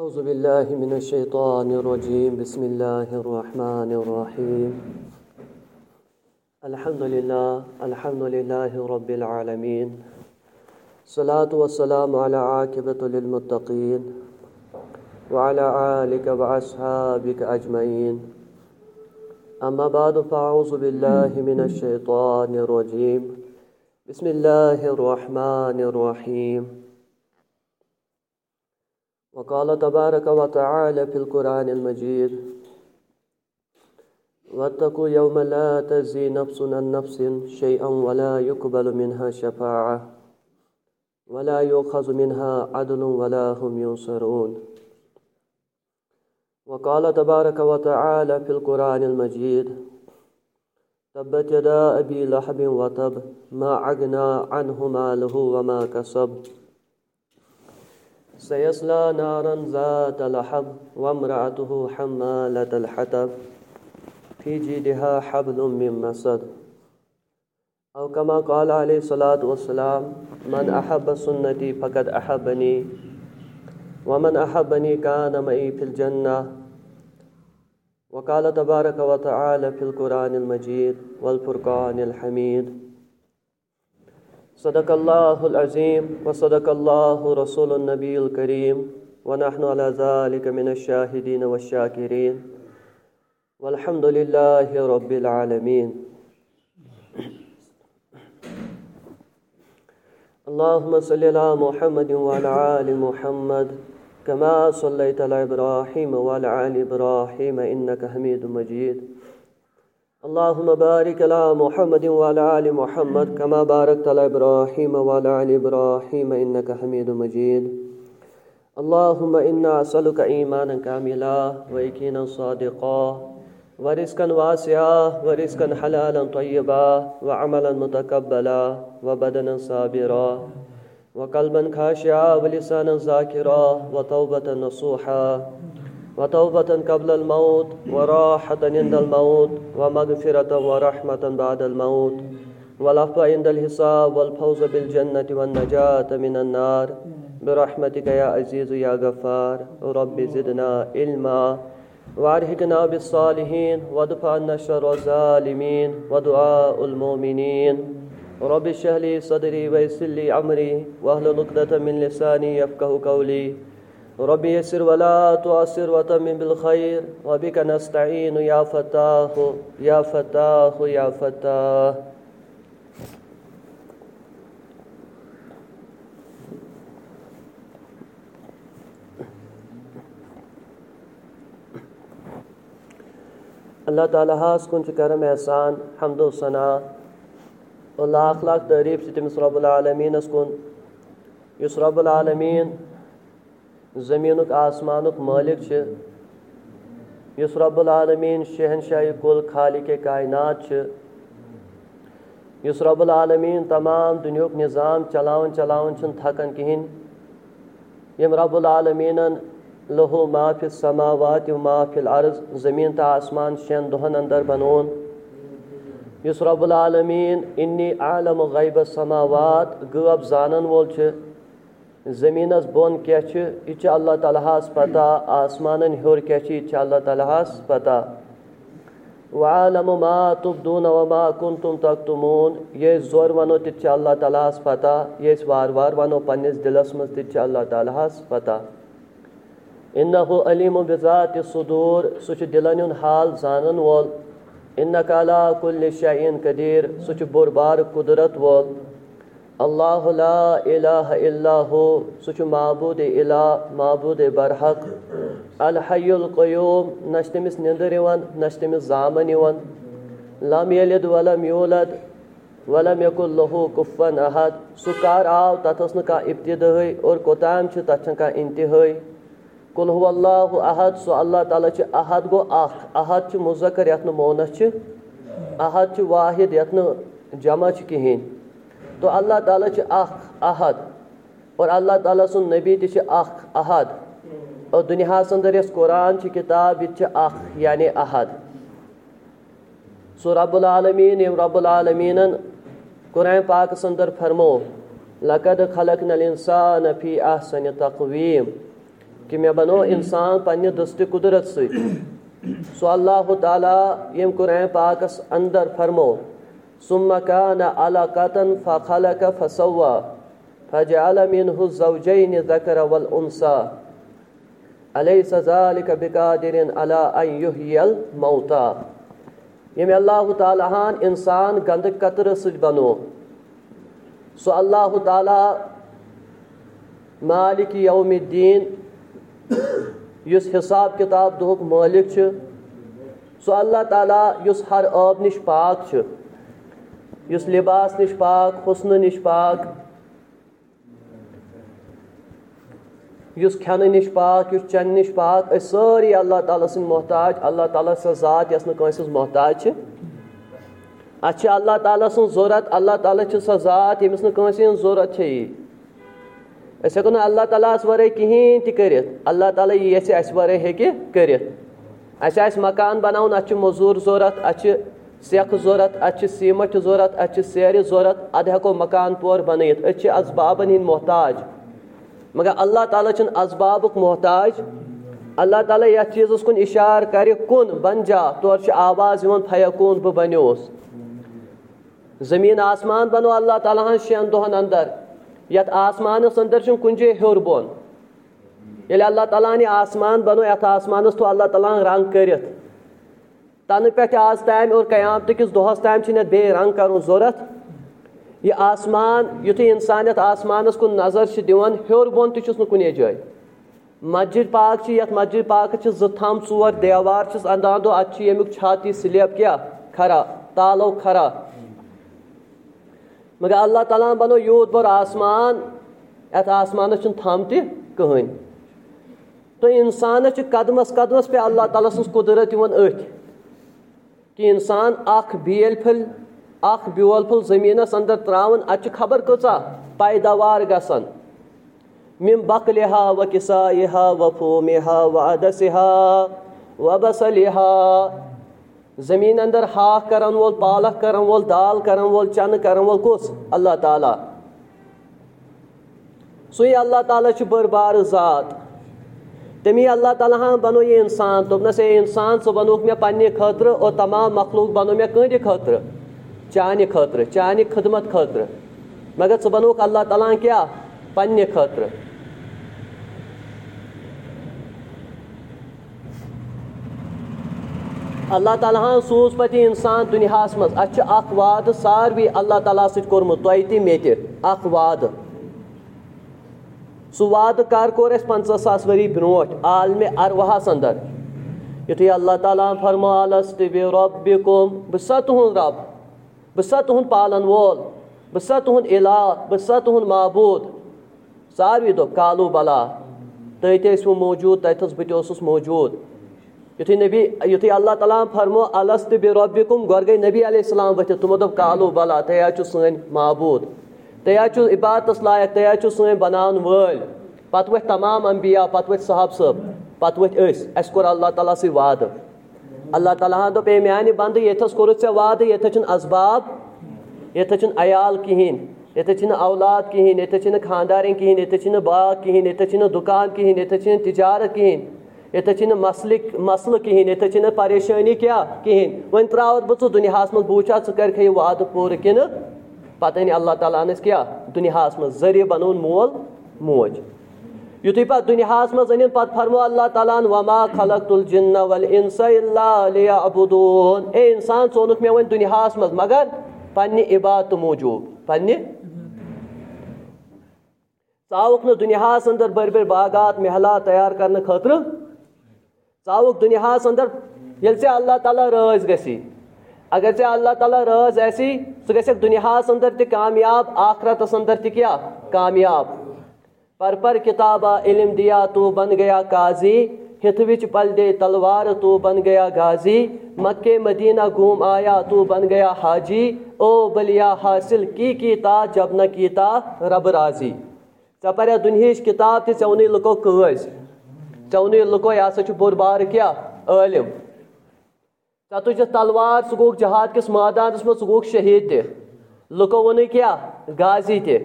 أعوذ بالله من الشيطان الرجيم. بسم الله الرحمن الرحيم. الحمد لله الحمد لله رب العالمين. صلاة والسلام على عاقبة للمتقين وعلى آلك وأصحابك أجمعين. أما بعد، فأعوذ بالله من الشيطان الرجيم. بسم الله الرحمن الرحيم. وقال تبارك وتعالى في القرآن المجيد، واتقوا يوم لا تزي نفس عن نفس شيئا ولا يقبل منها شفاعة، ولا يؤخذ منها عدل ولا هم ينصرون. وقال تبارك وتعالى في القرآن المجيد، تبت يدا أبي لحب وتب، ما أغنى عنه ماله وما كسب. سيصلى نارا ذات لحب وامرأته حمالة الحطب في جيدها حبل من مسد أو كما قال عليه الصلاة والسلام، من أحب سنتي فقد أحبني، ومن أحبني كان معي في الجنة. وقال تبارك وتعالى في القرآن المجيد والفرقان الحميد. صدق الله العظيم وصدق الله رسول النبي الكريم ونحن على ذلك من الشاهدين والشاكرين والحمد لله رب العالمين اللهم صل على محمد وعلى آل محمد كما صليت على إبراهيم وعلى آل إبراهيم إنك حميد مجيد اللهم بارك على محمد وعلى آل محمد كما باركت على إبراهيم وعلى آل إبراهيم إنك حميد مجيد اللهم إنا أسألك إيمانا كاملا ويقينا صادقا ورزقا واسعا ورزقا حلالا طيبا وعملا متقبلا وبدنا صابرا وقلبا خاشعا ولسانا ذاكرا وتوبة نصوحا وتوبة قبل الموت وراحة عند الموت ومغفرة ورحمة بعد الموت والعفو عند الحساب والفوز بالجنة والنجاة من النار برحمتك يا عزيز يا غفار رب زدنا علما وارحقنا بالصالحين وادفع عنا شر الظالمين ودعاء المؤمنين رب اشرح لي صدري ويسر لي امري واحلل عقدة من لساني يفقهوا قولي رب يسر ولا تعسر وتمم بالخير وبك نستعين يا فتاح يا فتاح يا فتاح. اللہ تعالیٰ ہس کن کرم احسان، حمد و ثنا. و لاکھ لاکھ تعریف سے تمس رب العالمینس کن. اس رب العالمین زمینک آسمانک مالک اس رب العالمین شہنشاہ کل خالق کائنات اس رب العالمین تمام دنیاک نظام چلاون چلاون چھ تھکان کہین۔ یم رب العالمینن لہو ما فی السماوات و ما فی زمین تا آسمان شین دہن اندر بنون۔ اس رب العالمین انی عالم غیب السماوات غب زانن وول زمینس بون کیا یہ اچھا اللہ تعالیٰ ہس پتہ آسمان ہور کیا اچھا اللہ تعالیٰ ہس پتہ وعالم ما تبدون وما کنتم تکتمون یہ زور ونو تہ اللہ تعالیٰ ہس پتہ یہ وار وار ونو پنس دلس مز تہ اللہ تعالیٰ ہس پتہ انہو علیم بذات صدور سہ دلن ہند حال زانن وول۔ انک علا کل شعین قدیر۔ سہ بور بار قدرت وول۔ اللہ لا الہ الا ہو سہ معبود الہ، معبود برحق. الحی القیوم نہ تمس نندر نہ تمس زامن لم یلد ولم یولد، ولم یکن لہو کفن احد. سہ کر آو تتھ نا ابتدائی اور کوتام تتھ انتہائی کل ہو اللہ احد سہ اللہ تعالیٰ احد گو اخ احد مذکر یت مونس احد واحد یت جمع کہین. تو اللہ تعالیٰ اخ احد اور اللہ تعالیٰ سن نبی تہ اخ احد اور دنیا اندر یس قرآن کی کتاب یہ اخ یعنی احد سو رب العالمین رب العالمین قرآن پاک اندر فرمو، لقد خلقنا الانسان فی احسن تقویم، کہ مے بنو انسان پنہ دست قدرت سو اللہ تعالیٰ یم قرآن پاکس اندر فرمو ثم كان علقة فخلق فسوى، فجعل منه الزوجين الذكر والأنثى. أليس ذلك بقادر على أن يحيي الموتى؟ یم اللہ تعالیٰ ہن انسان گند قطر ست بنو۔ سو اللہ تعالیٰ مالک یوم الدین یس حساب کتاب دہک مالک سو اللہ تعالیٰ اس ہر آب نش پاک اس لباس نش پاک حسن نش پاک اس کھانے نش پاک اس چن نش پاک اس ساری اللہ تعالیٰ سن محتاج، اللہ تعالیٰ سن ذات یس نس محتاج اچھا اللہ تعالیٰ سن ضرورت، اللہ تعالیٰ سا ذات یمس نس ضرورت اس ہوں اللہ تعالیٰ ورے کہین تہ کرت اللہ تعالیٰ یس اس ورے ہیکہ کرت اس آس مکان بناون ات مزور ضرورت ات سیکھ ضرورت ات سیمٹ ضرورت ات سیرِ ضرورت اد ہیکو مکان پور بنائت اس اسبابن ہند محتاج مگر اللہ تعالیٰ چھ اسباب محتاج اللہ تعالیٰ یتھ چیز کن اشار کر کن بن جا تور آواز پھیکون بہ بنوس زمین آسمان بنو اللہ تعالیٰ ہن شین دہن اندر یت آسمانس اندر کن جائے ہور بون یل اللہ تعالیٰ نے آسمان بنو یت آسمانس تو اللہ تعالیٰ رنگ کرت تن پہ آز تام اور قیامت کس دہس تام چھ رنگ کرن ضرورت یہ آسمان، یتھے انسانیت آسمانس کن نظر دان ہور بون تس کنے جائے مسجد پاک یت مسجد پاک زم ژور دیوار چھس انداندو ات یمیک چھاتی سلیب کیا کھرا، تالو کھرا۔ مگر اللہ تعالیٰ بنو یوت بور آسمان ات آسمان تھم تہ کہین تو انسانس قدمس قدمس پہ اللہ تعالیٰ سن قدرت ات کہ انسان اخ بیل پھل اخ بیول پھل زمینس اندر تراون ات خبر کچا پیداوار گسن۔ من بقلها وكسائها وفومها وعدسها وبصلها زمین اندر ہاک کرن وول، پالک کرن وول، دال کرن وول، چن کرن وول کس؟ اللہ تعالیٰ۔ سوی اللہ تعالیٰ چھ بر بار ذات۔ تمی اللہ تعالیٰ ہاں بنو یہ انسان دوپنس اے انسان ثہ بنوک مے پنہ خاطر اور تمام مخلوق بنو مے کہندِ خاطر چانہ خاطر چانہ خدمت خاطر مگر ثہ بنوک اللہ تعالیٰ ہاں کیا؟ پنہ خاطر اللہ تعالیٰ ہن سوز پتہ انسان دنیا مز۔ اچھا، ات اخ وعد ساروی اللہ تعالیٰ ست کورمت تہ تہ مے تہ اخ وعد سہ وعد کر کور اس پنچہ ساس وری برونٹ عالم ارواہس اندر یتھے اللہ تعالیٰ فرمو الست بربکم بہ سا تہند رب بہ سا تہند پالن وول بہ سا تہند الہ بہ سا تہند معبود۔ ساروی دو کالو بلا تتہِ ٲسوٕ موجوٗد تتھس بہٕ تہِ اوسُس موجوٗد۔ یتھے نبی، یتھے اللہ تعالیٰ ہَن فرمو الست بے ربکم گور گئی نبی علیہ السلام ورتھ تمو دپ کالو بلا تیا سن معبود۔ تیا عبادت لائق تیا سن بنان ول پتہ ورتھ تمام انبیاء پتہ ورتھ صحاب صاحب پتہ ورتھ اس اس کور اللہ تعالیٰ سی وعدہ اللہ تعالیٰ ہن دپ اے میانہ بند یتھس کورت ژےٚ وعدٕ یتھ چھُنہٕ اسباب یتھ چھُنہٕ عیال کِہیٖنۍ یتھ چھِنہٕ اولاد کِہیٖنۍ یتھ چھِنہٕ خاندارِنۍ کِہیٖنۍ یتھ چھِنہٕ باغ کِہیٖنۍ یتھ چھِنہٕ دُکان کِہیٖنۍ یتھ چھِنہٕ تجارت کِہیٖنۍ یتھ مسلک مسلہ کہین یتھ پریشانی کیا کہین ون تراوت بہ دنیا مز بوچھا ثہ کر یہ وعدہ پور کن پتہ ان اللہ تعالیٰ ہنس کیا؟ دنیا مز ذریعہ بنون مول موج۔ یتھے پتہ دنیا مز ان پتہ فرمو اللہ تعالیٰ وما خلقت الجن والانس الا ليعبدون۔ اے انسان ژونک مے ون دنیا مز مگر پنہ عبادت موجود۔ پنہ ژاوک نہ دنیا اندر بڑ بڑ باغات محلات تیار کرنے خاطر ژاوک دنیا اندر یل ژے اللہ تعالیٰ راز گسی۔ اگر اللہ تعالیٰ راز ایسی سہ گھک دنیا اندر تہ کامیاب آخرتس اندر تہ کیا؟ کامیاب۔ پر پر کتابہ علم دیا تو بن گیا قاضی، ہتھ وچ پل دے تلوار تو بن گیا غازی مکے مدینہ گھوم آیا تو بن گیا حاجی، او بلیا حاصل کی کیتا جب نہ کیتا رب راضی۔ ژے پریا دنہچ کتاب تہ ژے وونے لُکو قٲض ژےٚ یہ لُکو یہ ہسا بوٚڑ بار کیٛاہ عٲلِم ژےٚ تُجتھ تلوار ژٕ گوٚکھ جہاد کِس مٲدانس منٛز ژٕ گوٚکھ شہیٖد تہِ لُکو ووٚنُے کیٛاہ غازی تہِ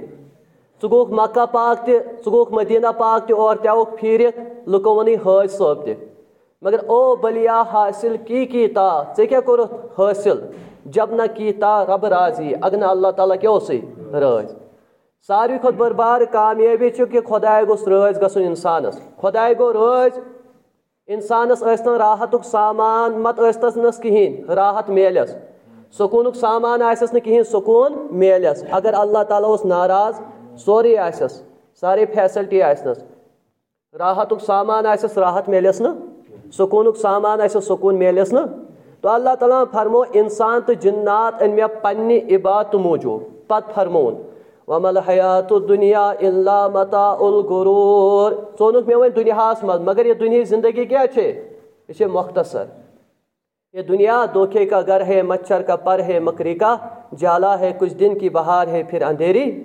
ژٕ گوٚکھ مکہ پاک تہِ ژٕ گوٚکھ مدیٖنہ پاک تہِ اور تہِ آوُکھ پھیٖرِتھ لکو ون حج صٲب تہِ مگر او بلیا حاصل کی کی تا ژےٚ کیٛاہ کوٚرُتھ حٲصِل جب نہ کی تا رب راضی اگر نہٕ اللہ تعالیٰ کیٛاہ اوسُے رٲضۍ ساروی کھۄتہٕ بٔڑ بار کامیٲبی چھُ کہِ خۄداے گوٚژھ رٲضۍ گژھُن اِنسانَس خۄداے گوٚو رٲضۍ اِنسانَس ٲسۍ راحتُک سامان، مت ٲسۍتَس نَس کِہیٖنۍ، راحت میلٮ۪س۔ سکوٗنُک سامان آسٮ۪س نہٕ کِہیٖنۍ، سکوٗن میلٮ۪س۔ اگر اللہ تعالیٰ اوس ناراض، سورُے آسٮ۪س، سارے فیسلٹی آسنَس۔ راحتُک سامان آسٮ۪س، راحت میلٮ۪س نہٕ۔ سکوٗنُک سامان آسٮ۪س، سکوٗن میلٮ۪س نہٕ۔ تو اللہ تعالیٰ فرمو، اِنسان تہٕ جِنات أنۍ مےٚ پنٛنہِ عبادتہٕ موٗجوٗب پتہٕ فرمووُن ومل حیات دُنیا اللہ متا الغروٗر ژٕ اوٚنُکھ مےٚ وۄنۍ دُنیاہس منٛز مگر یہِ دُنہِچ زندگی کیٛاہ چھے؟ یہِ چھِ مۄختصر یہ دنیا دھوکے کا گھر ہے، مچھر کا پر ہے، مکری کا جالا ہے، کچھ دن کی بہار ہے، پھر اندھیری.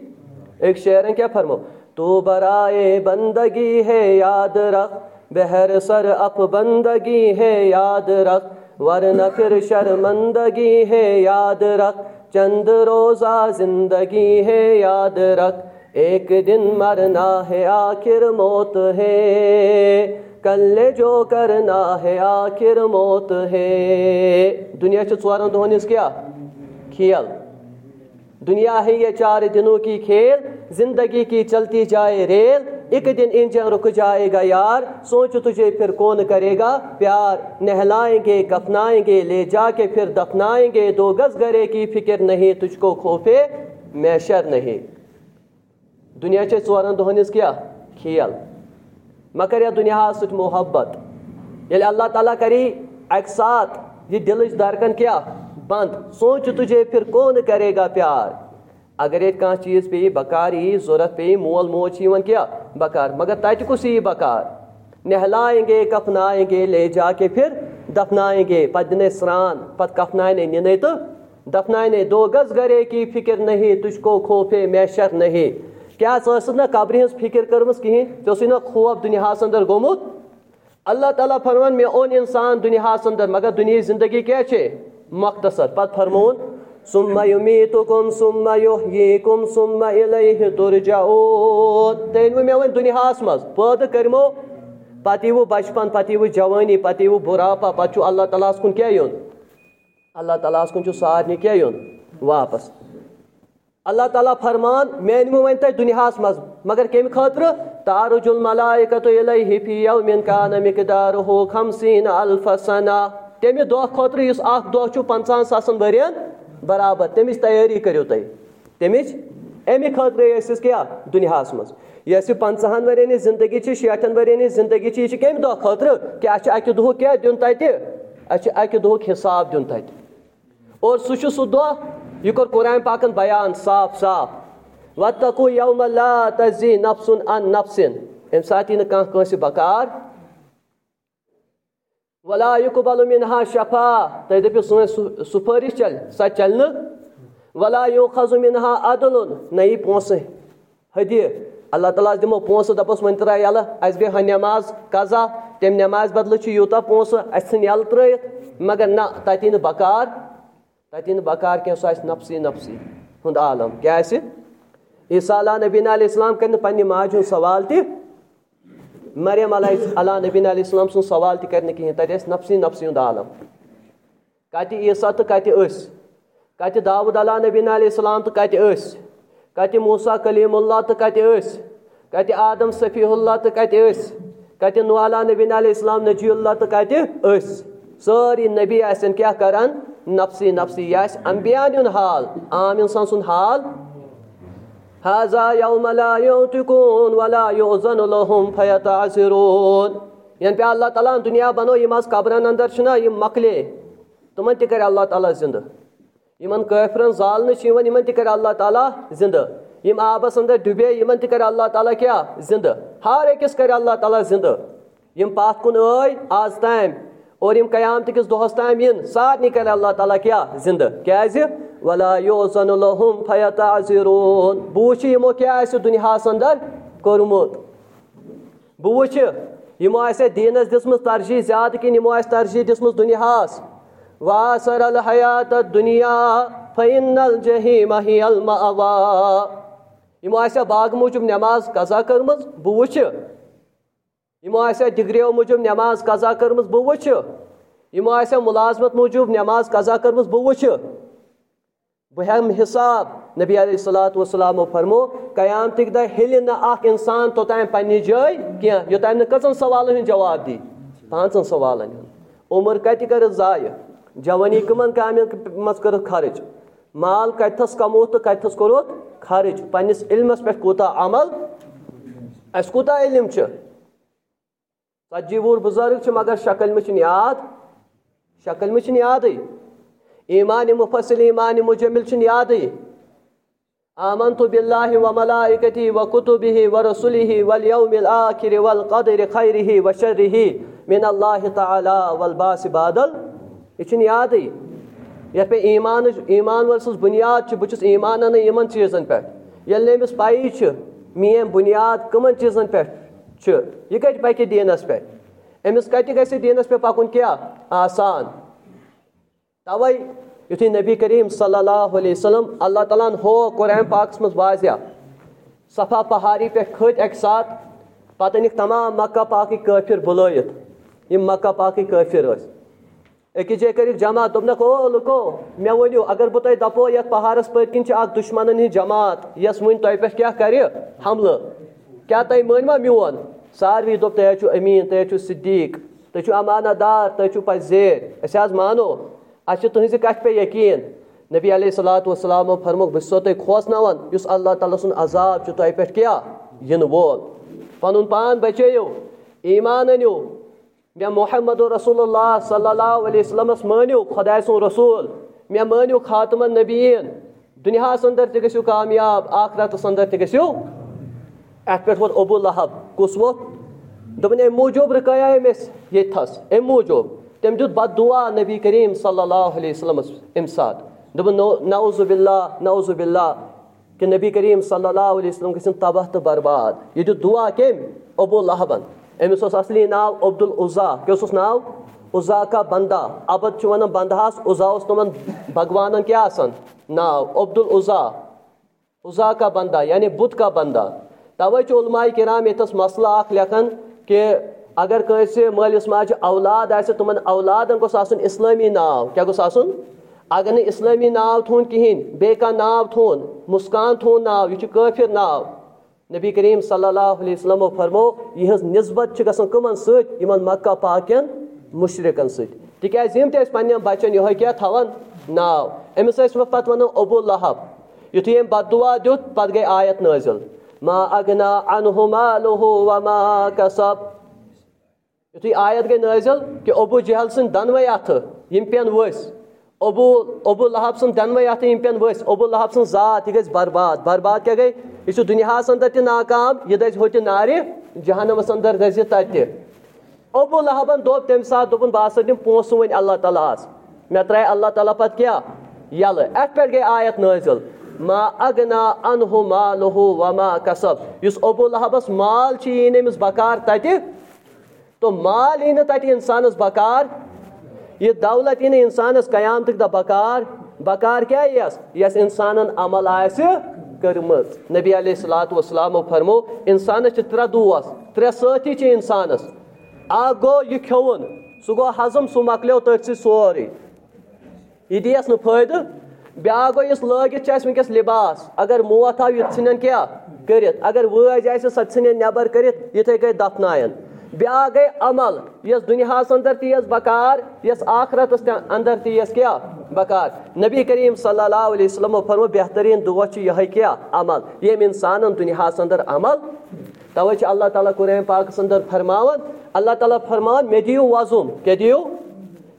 ایک شعر ہے، کیا فرمو؟ تو برائے بندگی ہے، یاد رکھ. بہر سر اپ بندگی ہے، یاد رکھ. ورنہ پھر شرمندگی ہے، یاد رکھ. چند روزہ زندگی ہے، یاد رکھ، ایک دن مرنا ہے، آخر موت ہے۔ کل جو کرنا ہے، آخر موت ہے۔ دنیا چھ ژورن دہن ہز کیا؟ کھیل۔ دنیا ہے یہ چار دنوں کی کھیل، زندگی کی چلتی جائے ریل، ایک دن انجن رک جائے گا یار، سوچ تجھے پھر کون کرے گا؟ پیار، نہلائیں گے، کفنائیں گے، لے جا کے پھر دفنائیں گے، دو گز گرے کی فکر نہیں، تجھ کو خوفے میشر نہیں۔ دنیا چھ ژورن دہن کیا؟ کھیل۔ مگر یا دنیا ست محبت۔ یل اللہ تعالیٰ کری اک ساتھ، یہ دلچ دھڑکن کیا؟ بند، سوچ تجھے پھر کون کرے گا پیار؟ اگر یہ کھانا چیز پی بکار یی ضرورت پی مول موج کیا، بکار، مگر تت کس یی بکار۔ نہلائیں گے، کفنائیں گے، لے جا کے پھر دفنائیں گے۔ پتہ دن سران پتہ کفنائے ننے تو دفنائے دو گز گرے کی فکر نہیں، تجھ کو خوفے میشر نہیں۔ کیا نا قبر ہز فکر کرم کہین ژے نا خوف دنیا اندر گومت اللہ تعالیٰ فرمان مے اون انسان دنیا اندر، مگر دنیا زندگی کیا چھے؟ مختصر پت فرمون، ثم یمیتکم، ثم یحییکم، ثم الیہ ترجعون. تین مے ون دنیا مز پد کرمو پتہ یو بچپن پتہ یو جوانی پتہ یو بڑھاپا پتہ اللہ تعالیٰ کن کیا یون اللہ تعالیٰ کن سارے کیا یون واپس. اللہ تعالیٰ فرمان میں نمو ون تھی دنیا مز مگر کم خاطر؟ تارج الملائکت الیہ فی یوم کان مقدارہ خمسین الف سنہ. تمہ دہ خاطر اس اخ دہ چھ پنچہن ساسن ورین برابر، تمچ تیاری کرو تھی تمچ، امہ خاطر اس کیا دنیا مز یس پنچہن ورین زندگی چھ، شیٹھن ورین زندگی چھ، یہ کم دہ خاطر کیا اکہ دہ کیا دن تتہ؟ اچھا اکہ دہ حساب دن تتہ۔ اور سہ سہ دہ یہ کور قرآن پاکن بیان صاف صاف۔ وتقو یوم لا تزی نفسن ان نفسن ام سات نہ کانٛہہ کٲنٛسہِ بکار۔ ولا يقبل منها شفا. تُہۍ دٔپِو سٲنۍ سُفٲرِش چلہِ سۄ چلہِ نہٕ ولا يؤخذ منها عدل. نہ یی پونٛسہٕ ہدیہِ اللہ تعالیٰ ہس دِمو پونٛسہٕ دپوس وۄنۍ ترٛاو یلہٕ اَسہِ بیٚیہِ ہۄ نٮ۪ماز قزا تمہِ نٮ۪مازِ بدلہٕ چھُ یوٗتاہ پونٛسہٕ اَسہِ ژھٕنۍ یلہٕ ترٛٲیِتھ مگر نہ تتہِ یی نہٕ بکار تتہِ نہٕ بکار کینٛہہ سُہ آسہِ نفسی نفسی ہُنٛد عالم کیٛاہ آسہِ عیٖسا علیٰ نبیٖن علیہ السلام کرِ نہٕ پننہِ ماجہِ ہُنٛد سوال تہِ مریم علیہ علیٰ نبیٖن علیہ السلام سُنٛد سوال تہِ کرِ نہٕ کِہیٖنۍ، تتہِ آسہِ نفسی نفسی ہُنٛد عالم۔ کتہِ عیٖسا تہٕ کتہِ أسۍ؟ کتہِ داوُد علیٰ نبیٖن علیہ السلام تہٕ کتہِ أسۍ؟ کتہِ موسا کلیٖم اللہ تہٕ کتہِ أسۍ؟ کتہِ عادم صفیح اللہ تہٕ کتہِ أسۍ؟ کتہِ نو علیٰ نبیٖن علیہ السلام، نجی اللہ تہٕ کتہِ أسۍ؟ سٲری نبی آسن کیٛاہ کران؟ نفسی نفسی، یہ آسہِ انبیان ہُنٛد حال، عام انسان سُنٛد حال حاضا یوم لا یوتکون ولا یوزن لهم فیتعذرون یعنی پہ اللہ تعالیٰ دنیا بنو یم آز قبرن اندر چھنا یم مکلے تمن تہِ کرِ اللہ تعالیٰ زندٕ. یمن کٲفرن زالنہٕ چھِ یِوان یمن تہِ کرِ اللہ تعالیٰ زندٕ. یم آبس اندر ڈُبے یمن تہِ کرِ اللہ تعالیٰ کیٛاہ زندٕ ہر أکِس کرِ اللہ تعالیٰ زندٕ. یم پتھ کُن ٲے آز تام اور یم قیامت کس دہس تام ین سارے کر اللہ تعالیٰ کیا زندہ کیازِ ولا یوزن لهم فیتعذرون بہ وچھ یمو کیا آسہِ دنیاہس اندر کوٚرمُت بہ وچھ یمو آسہِ دیٖنس دِژمٕژ ترجیح زیادٕ کِنہٕ یمو آسہِ ترجیح دِژمٕژ دُنیاہس واسر الحیات الدنیا فإن الجحیم ہی المأوا یمو آسیا باغ موٗجوٗب نٮ۪ماز قضا کٔرمٕژ بہٕ یمو ڈگریو موجود نماز قضا کرمز بہ وچھ یمو ملازمت موجود نماز قضا کرمز بہ وچھ بہ ہم حساب نبی علیہ الصلوۃ والسلام فرمو قیامتک دہ ہیل نہ اخ انسان توتام پننی جائے کیا؟ یوتام نہ کژن سوالن ہن جواب دی؟ پانچن سوالن عمر کتہ کر ضائع جوانی کمن کامن مز کر خرچ مال کتس کمو تو کتس کورت خرچ پنس علمس پہ کوتا عمل۔ اس کوتا علم چھ؟ ژتجی وُہر بزرگ مگر شکل میں یاد شکل میں یاد ایمان مفصل ایمان مجمل یاد آمنت بالله وملائكته وكتبه ورسله واليوم الآخر والقدر خيره وشره من الله تعالى والباس بادل؟ یہ یاد یہ پہ ایمان ایمان ول سز بنیاد بہس ایمان ان یمن چیزن پہ۔ یل امس پائی مین بنیاد کمن چیزن پہ یہ کت پکہ دینس پہ؟ امس کت گھس دینس پہ پکن کیا؟ آسان۔ توے یتھے نبی کریم صلی اللہ علیہ وسلم اللہ تعالیٰ ہو قرآن پاکس مز واضح، صفا پہاڑی پہ کھت اک سات پتہ نک تمام مکہ پاکی کافر بلائت یم مکہ پاکی کافر اس اکی جائے کر جمع دپنک او لکو، مے ونیو اگر بہ تہ دپو یت پہاڑس پٔتۍ کِنۍ چھِ اکھ دشمنن ہٕنٛز جماعت، یس وٕنۍ تۄہہِ پٮ۪ٹھ کیٛاہ کرِ؟ حملہٕ۔ کیٛاہ تۄہہِ مٲنوا میون؟ ساروی دوٚپ تُہۍ حظ چھُو امین تُہۍ حظ چھُو صدیق تُہۍ چھُو امانت دار تُہۍ چھُو پَتہٕ زیر أسۍ حظ مانو اَسہِ چھِ تُہنٛزِ کَتھِ پٮ۪ٹھ یقیٖن۔ نبی علیہ صلات وسلامو فرموکھ بہٕ چھُسو تۄہہِ کھوژناوان یُس اللہ تعالیٰ سُنٛد عذاب چھُ تۄہہِ پٮ۪ٹھ کیٛاہ وول پَنُن پان بَچٲیِو ایٖمان أنِو مےٚ محمد رسول اللہ صلی اللہ علیہ وسلمس مٲنِو خۄداے سُنٛد رسوٗل۔ مےٚ مٲنِو خاتمن نبیٖن دُنیاہس انٛدر تہِ گٔژھِو کامیاب آخرتس انٛدر تہِ گٔژھِو ات پہ ووت ابو لہب، کس ووت دپن ام موجوب رکایا أمس یتھس ام موجوب۔ تم دیت بد دعا نبی کریم صلی اللہ علیہ وسلم ام سات دپن نعوذ باللہ نعوذ باللہ کہ نبی کریم صلی اللہ علیہ وسلم گژھن تباہ تو برباد۔ یہ دیت دعا کم ابو لہبن۔ امس اس اصلی ناو عبد العزا کس اس ناو؟ عزا کا بندہ۔ عبد ون بندہس عزا اس بھگوانن کیا آسان ناو عبد العزا عزا کا بندہ یعنی بت کا بندہ۔ توے علماء کرام یتس مسئلہ اخ لکھن کہ اگر کنسے مالس ماجہ اولاد آسہ، تمن اولادن گوس آسن اسلامی ناو۔ کیا گوس آسن؟ اگر نہ اسلامی ناو تھون کہین بے کا ناو تھون، مسکان تھون ناو، یہ کافر ناو۔ نبی کریم صلی اللہ علیہ وسلم فرمو یہ نسبت گژھان کمن ست یمن مکہ پاکن مشرقن ست تکیاز یم تہ پنن بچن یہ کیا تھوان ناو۔ امس پتہ ونو ابو لہب۔ یتھے ام بد دعا دیت، پتہ گئی آیت نازل ما اغنا عنه ماله وما كسب۔ یتھے آیت گئی نازل کہ ابو جہل سن دنوے اتھ یم پین وس ابو ابو لہب سن دنوے اتھ یم پین وس ابو لہب سن ذات یہ گژھِ برباد برباد کیا گئی یہ دنیاہس اندر تہ ناکام یہ دز ہوتہ نارِ جہنمس اندر دزِ تتہِ ابو لہبن دوٚپ تمہِ ساتہٕ دوٚپُن بہٕ ہسا دِمہٕ پونٛسہٕ وۄنۍ اللہ تعالیٰ ہس مےٚ ترٛایہِ اللہ تعالیٰ پتہٕ کیٛاہ یلہٕ اتھ پٮ۪ٹھ گٔے آیت نٲزِل ما اگنا انہو مالہو وما کسب اس ابو لہبس مال چھ یین امس بکار تتہ تو مال یی تتہ انسانس بکار، یہ دولت یی انسانس قیامتک دہ بکار۔ بکار کیا یس؟ یس انسانن عمل آس کرمز نبی علیہ الصلوۃ والسلام فرمو، انسانس چھ ترے دوس ترے ساتھی چھ انسانس۔ اکھ گو یہ کھیون سہ گو ہضم سہ مکلیو تھی سورے یہ دیس نا فائدہ بیاکھ گوٚو یُس لٲگِتھ چھِ اَسہِ وٕنکٮ۪س اگر موت آو یہِ ژھٕنن کیٛاہ کٔرِتھ اگر وٲج آسہِ سۄ ژھٕنن نٮ۪بر کٔرِتھ یِتھٕے کٔنۍ دفناین بیاکھ گٔے عمل یۄس دُنیاہس انٛدر تہِ بکار یۄس آخرتس انٛدر تہِ یۄس کیٛاہ بکار۔ نبی کریم صلی اللہ علیہ وسلمو فرمو، بہتریٖن دۄہ چھُ یِہوے کیٛاہ عمل۔ ییٚمۍ انسانن دُنیاہس انٛدر عمل۔ توے چھِ اللہ تعالیٰ قرآن پاکس انٛدر فرماوان اللہ تعالیٰ فرماوان مےٚ دِیِو وضوٗم کیٛاہ دِیِو؟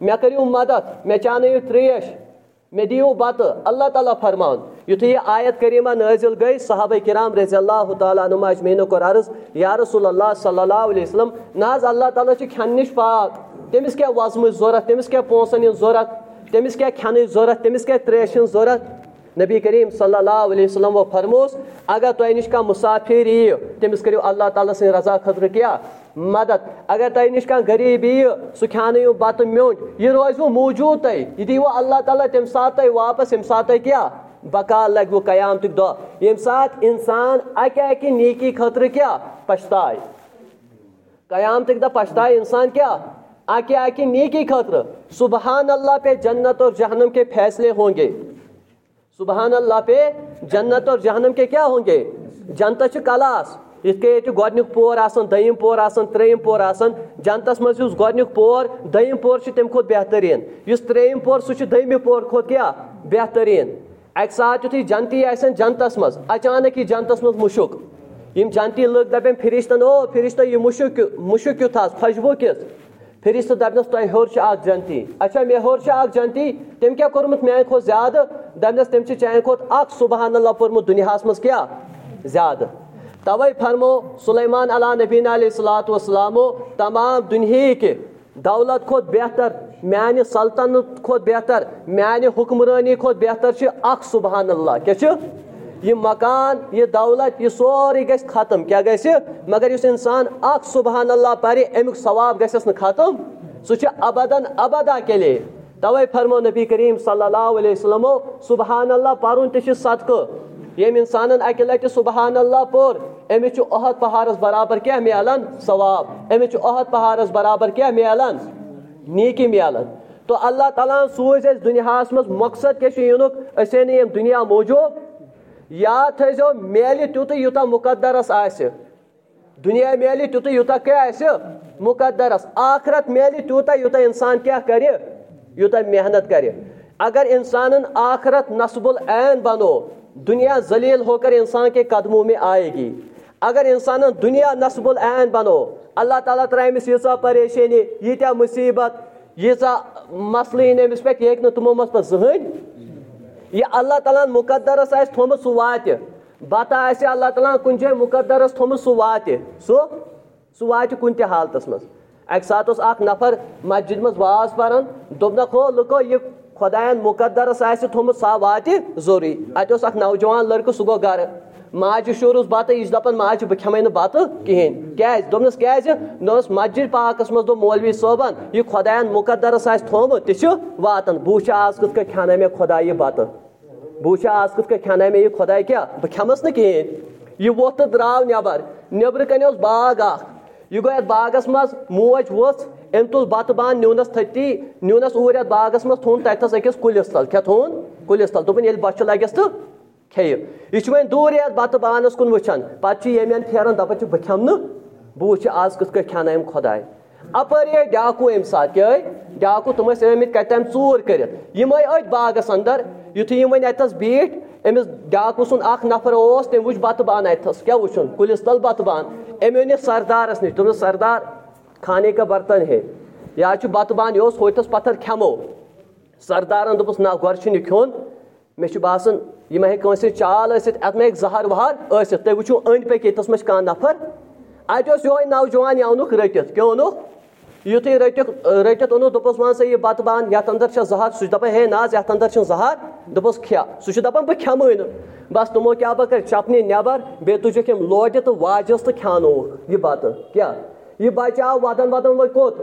مےٚ کٔرِو مدد مےٚ چانٲیِو تریش۔ مے دیو بت اللہ تعالیٰ فرمان یتھے یہ آیت کریمہ نازل گئی، صحابہ کرام رضی اللہ تعالیٰ عنہ اجمعین کو عرض، یا رسول اللہ صلی اللہ علیہ وسلم، ناز اللہ تعالیٰ چھ کھن نش پاک، تمس کیا وزمچ ضرورت، تمس کیا پونسن ہن ضرورت، تمس کیا کھنچ ضرورت، تمس کیا تریش ہن ضرورت؟ نبی کریم صلی اللہ علیہ وسلم و فرموس، اگر تہ نش کانٛہہ مسافر یی تمس کٔرِو اللہ تعالیٰ سٕنٛدِ رضا خٲطرٕ کیٛاہ مدد۔ اگر تہ نش کانٛہہ غریب یی سُہ کھیانٲیِو بتہٕ میوٚنٛڈ یہِ روزوٕ موٗجوٗد تۄہہِ یہِ دیٖوٕ اللہ تعالیٰ تمہِ ساتہٕ تۄہہِ واپس ییٚمہِ ساتہٕ تۄہہِ کیٛاہ بکال لگوٕ قیامتُک دۄہ ییٚمہِ ساتہٕ اِنسان اکہِ اکہِ نیکی خٲطرٕ کیٛاہ پشتاے قیام تک دا پچھتائے انسان کیا؟ آکے آکے نیکی خطر سبحان اللہ پہ جنت اور جہنم کے فیصلے ہوں گے۔ سبحان اللہ پہ جنت اور جہنم کے کیا ہوں گے؟ جنت کلاس۔ یت کہ گۄڈنیُک پور آسان دٔیِم پور آسان ترٛیٚیِم پور آسان جنتس منٛز یُس گۄڈنیُک پور دٔیِم پور چھُ تَمہِ کھۄتہٕ بہتریٖن۔ یُس ترٛیٚیِم پور سُہ چھُ دٔیمہِ پور کھۄتہٕ کیٛاہ بہتریٖن۔ اَکہِ ساتہٕ یُتھُے جنتی آسن جنتس منٛز اچانک یی جنتس منٛز مُشُک یِم جنتی لُکھ دپن فرشتن او فرشتو یہِ مُشُک مُشُک کیُتھ حظ خۄشبوٗ کِژھ فرشتہٕ دپنس تۄہہِ ہیوٚر چھُ اکھ جنتی اچھا مےٚ ہیوٚر چھُ اکھ جنتی تٔمۍ کیٛاہ کوٚرمُت میانہِ کھۄتہٕ زیادٕ دپنس تٔمۍ چھُ چانہِ کھۄتہٕ اکھ سُبحان اللہ پوٚرمُت دُنیاہس منٛز کیٛاہ زیادٕ توے فرمو سلیمان علیٰ نبیٖن علیہ الصلات وسلامو تمام دُنہیٖکہِ دولت کھۄتہٕ بہتر میانہِ سلطنت کھۄتہٕ بہتر میانہِ حُکمرٲنی کھۄتہٕ بہتر چھِ اکھ اللہ کیٛاہ چھُ؟ یہ مکان، یہ دولت، یہ سورُے گژھِ ختم کیٛاہ گژھِ مگر یُس اِنسان اکھ سُبحان اللہ پرِ امیُک ثواب گژھٮ۪س نہٕ ختم؟ سُہ چھُ ابدن ابدا کیلے توے فرمو نبی کریم صلی اللہ علیہ وسلمو، سُبحان اللہ پرُن تہِ چھُ صدقہٕ۔ یم انسانن اکہِ لٹہِ سبحان اللہ پوٚر أمِس چھُ عہد پہاڑس برابر کیٛاہ ملان ثواب أمِس چھُ عہد پہاڑس برابر کیٛاہ ملان نیٖکی ملان تو اللہ تعالیٰ ہن سوٗز اَسہِ دُنیاہس منٛز مقصد کیٛاہ چھُ یِنُک أسۍ ہے نہٕ یِم دُنیا موٗجوٗب یاد تھٲیزیو میلہِ تیُتُے یوٗتاہ مُقدرس آسہِ دُنیا میلہِ تیُتُے یوٗتاہ آخرت میلہِ تیوٗتاہ یوٗتاہ انسان کیٛاہ کرِ یوٗتاہ محنت کرِ اگر انسانن آخرت نصب العین بنو، دنیا ذلیل ہو کر انسان کے قدموں میں آئے گی۔ اگر انسان دنیا نصب العین بنو، اللہ تعالیٰ ترٛایہِ أمِس ییٖژاہ پریشٲنی ییٖتیاہ مُصیبت ییٖژاہ مسلہٕ یِن أمِس پٮ۪ٹھ یہِ ہیٚکہِ نہٕ تِمو منٛز پتہٕ زٕہٕنۍ یہِ اللہ تعالیٰ ہن مُقدرس آسہِ تھوٚمُت سُہ واتہِ آسہِ اللہ تعالیٰ ہن کُنہِ جایہِ مُقدرس تھوٚمُت سُہ واتہِ سُہ سُہ واتہِ کُنہِ تہِ حالتس منٛز اکہِ ساتہٕ اوس نفر مسجد منٛز واز پران دوٚپنکھ ہو لُکو یہِ خۄداین مُقدرس آسہِ تھوٚمُت سۄ واتہِ ضروٗری اَتہِ اوس اکھ نوجوان لٔڑکہٕ سُہ گوٚو گرٕ ماجہِ شُرُس بتہٕ یہِ چھُ دپان ماجہِ بہٕ کھٮ۪مے نہٕ بتہٕ کِہینۍ کیازِ؟ دوٚپنس کیازِ؟ دوٚپنس مسجد پاکس منٛز دوٚپ مولوی صٲبن یہِ خۄداین مُقدرس آسہِ تھوٚمُت تہِ چھُ واتان بہٕ وٕچھِ آز کِتھ کٔنۍ کھٮ۪نٲے مےٚ خۄدا یہِ بتہٕ بہٕ وٕچھِ آز کِتھ کٔنۍ کھٮ۪نٲے مےٚ یہِ خۄدا کیٛاہ بہٕ کھٮ۪مس نہٕ کِہینۍ یہِ ووٚتھ تہٕ درٛاو نٮ۪بر نٮ۪برٕ کَنۍ اوس باغ اکھ یہِ گوٚو یتھ باغس منٛز موج ؤژھ أمۍ تُل بتہٕ بانہٕ نیوٗنس تھٔتی نیوٗنس اوٗرۍ یتھ باغس منٛز تھوٚون تتہِ أکِس کُلِس تل کیٛاہ تھوٚوُن کُلِس تل دوٚپُن ییٚلہِ بۄچھِ لگٮ۪س تہٕ کھیٚیہِ یہِ چھُ وۄنۍ دوٗرے یتھ بتہٕ بانس کُن وٕچھان پتہٕ چھُ ییٚمہِ اندٕ پھیران دپان چھُ بہٕ کھٮ۪مہٕ نہٕ بہٕ وٕچھِ آز کِتھ کٔنۍ کھٮ۪نٲیِم خۄداے اپٲری ٲسۍ ڈاکوٗ اَمہِ ساتہٕ کیٛاہ ٲسۍ ڈاکوٗ تِم ٲسۍ ٲمٕتۍ کتہِ تام ژوٗر کٔرِتھ یِم ٲسۍ أتھۍ باغس انٛدر. یِتھُے یِم وۄنۍ اتٮ۪س بیٖٹھۍ أمِس ڈاکوٗ سُنٛد اکھ نفر اوس تٔمۍ وٕچھ بتہٕ بانہٕ اتھس کیٛاہ وٕچھُن؟ کُلِس تل بتہٕ بانہٕ أمۍ أنۍ یہِ سردارس نِش دوٚپنس سردار کھانے کا برتن ہے۔ یا چھُ بتہٕ بانہٕ یہِ اوس پتھر کھٮ۪مو سردارن دوٚپُس نہ گۄڈٕ چھُنہٕ یہِ کھیوٚن۔ مےٚ چھُ باسان یہِ ما ہیٚکہِ کٲنٛسہِ چال ٲسِتھ اَتھ ما ہیٚکہِ زہر وہر ٲسِتھ تُہۍ وٕچھِو أنٛدۍ پٔکۍ ییٚتھس ما چھُ کانٛہہ نفر۔ اَتہِ اوس نوجوان یہِ اوٚنُکھ رٔٹِتھ کیٛاہ اوٚنُکھ یِتھُے رٔٹِکھ رٔٹِتھ اوٚنُکھ دوٚپُس مان سا یہِ بتہٕ بانہٕ یتھ انٛدر چھےٚ زہر سُہ چھُ دپان ہے نہ حظ یتھ چھُنہٕ زہر دوٚپُس کھےٚ سُہ چھُ دپان بہٕ کھٮ۪مٕے نہٕ بس تِمو کیٛاہ پتہٕ کٔرۍ چپنہِ نٮ۪بر بیٚیہِ تُجِکھ یِم لوٹہِ تہٕ واجس تہٕ کھٮ۪ونووُکھ یہِ بتہٕ کیٛاہ یہِ بچہِ آو ودان ودان وۄنۍ کوٚت۔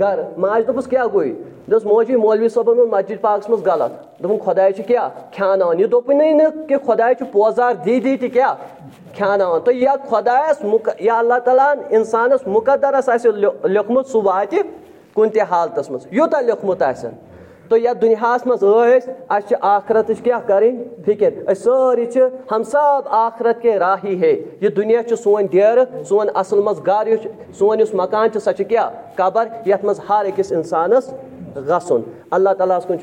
گَرٕ ماجہِ دوٚپُس کیٛاہ گوٚو دوٚپُس موجی مولوی صٲبَن ووٚن مسجد پاکَس منٛز غلط۔ دوٚپُن خۄداے چھُ کیٛاہ کھیٛاناوان یہِ دوٚپُنٕے نہٕ کہِ خۄداے چھُ پوزار دی دی تہِ کیٛاہ کھیٛاناوان تہٕ یا خۄدایَس مُق یا اللہ تعالیٰ ہَن اِنسانَس مُقدرس آسہِ لیوٚکھمُت سُہ واتہِ کُنہِ تہِ حالتَس منٛز یوٗتاہ لیوٚکھمُت آسن۔ تو یہ دُنیاہس منٛز ٲسۍ، اَسہِ چھِ آخرتٕچ کیٛاہ کَرٕنۍ؟ فِکر۔ أسۍ سٲری چھِ آخرت کے راہی ہے یہِ دُنیا چھُ سون ڈیرٕ سون اصل منٛز گرٕ یُس، سون یُس مکان چھُ، سۄ چھِ کیٛاہ؟ قبر یت منٛز ہر أکِس انسانس گژھُن اللہ تعالیٰ ہس کُن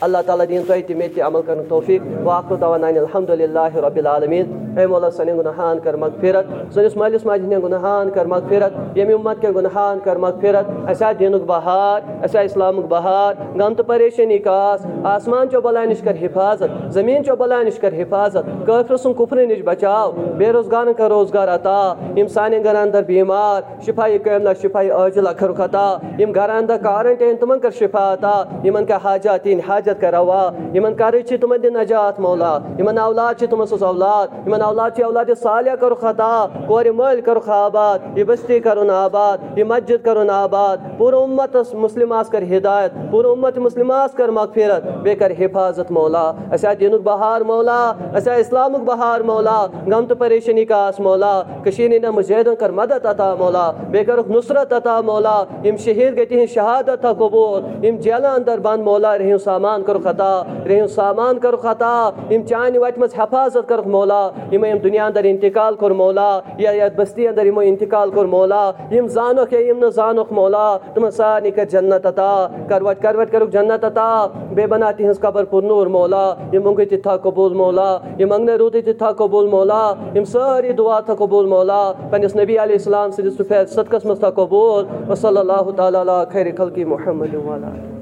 اللہ تعالیٰ دِیِن تۄہہِ تہِ مےٚ عمل کرنُک توفیٖق واقع دون الحمد اللہ رۄب العالمیٖن۔ اے مولا سانٮ۪ن گُناہان کر مغفرت سٲنِس مٲلِس ماجہِ ہٕنٛدٮ۪ن گُناہان کر مغفرت ییٚمہِ اُمت کٮ۪ن گُناہان کر مغفرت اَسہِ آو بہار اَسہِ آو اِسلامُک بہار۔ غم تہٕ پریشٲنی کاس، آسمان چو بلاے نِش کر حِفاظت، زٔمیٖن چو بلاے نِش کر حِفاظت۔ کٲفرٕ سُنٛد کُفرٕ نِش بچاو بے روزگارن کر روزگار عطا۔ یِم سانٮ۪ن گرن اندر بیمار شِفایہِ کٲملا شِفایہِ عٲجِلا کھرُکھ عطا یِم گرن اندر کارنٹین تِمن کر شِفا عطا۔ یمن کا حاجات تین حاجت کا روا یمن کرچ تمن دن نجات مولا یمن اولاد تمن سوز اولاد یمن اولاد اولاد صالح کرو خطا کور مل کرو آباد یہ بستی کرن آباد یہ مسجد کرن آباد پور امت مسلم کر ہدایت پور امت مسلم کر مغفرت بے کر حفاظت مولا اسا دینک بہار مولا اسا اسلامک بہار مولا غم تو پریشانی کا اس مولا کشیر نے مجاہدن کر مدد عطا مولا بے کر نصرت عطا مولا ام شہید گتی شہادت تھا قبول ام جیلا اندر مولا رہی سامان کر خطا رہی سامان کر خطا۔ ام چان وٹ مز حفاظت کر مولا۔ ام ام دنیا اندر انتقال کر مولا۔ یا یا بستی اندر ام انتقال کر مولا۔ ام زانوک یا ام نہ زانوک مولا۔ تم سانی کر جنت عطا۔ کروٹ کروٹ کرو جنت عطا۔ بے بناتی ہنس قبر پر نور مولا۔ یم منگی تھا قبول مولا۔ یم منگنے روتی تھا قبول مولا۔ یم ساری دعا تھا قبول مولا۔ پنس نبی علیہ السلام سے سفید صدقس مز تھا قبول وصلی اللہ تعالی علی خیر خلقی محمد والا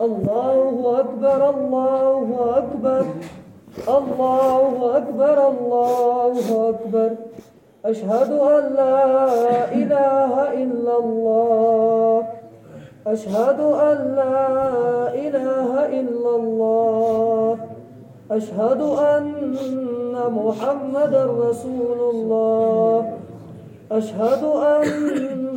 الله أكبر الله أكبر الله أكبر الله أكبر أشهد أن لا إله إلا الله أشهد أن لا إله إلا الله أشهد أن محمد رسول الله أشهد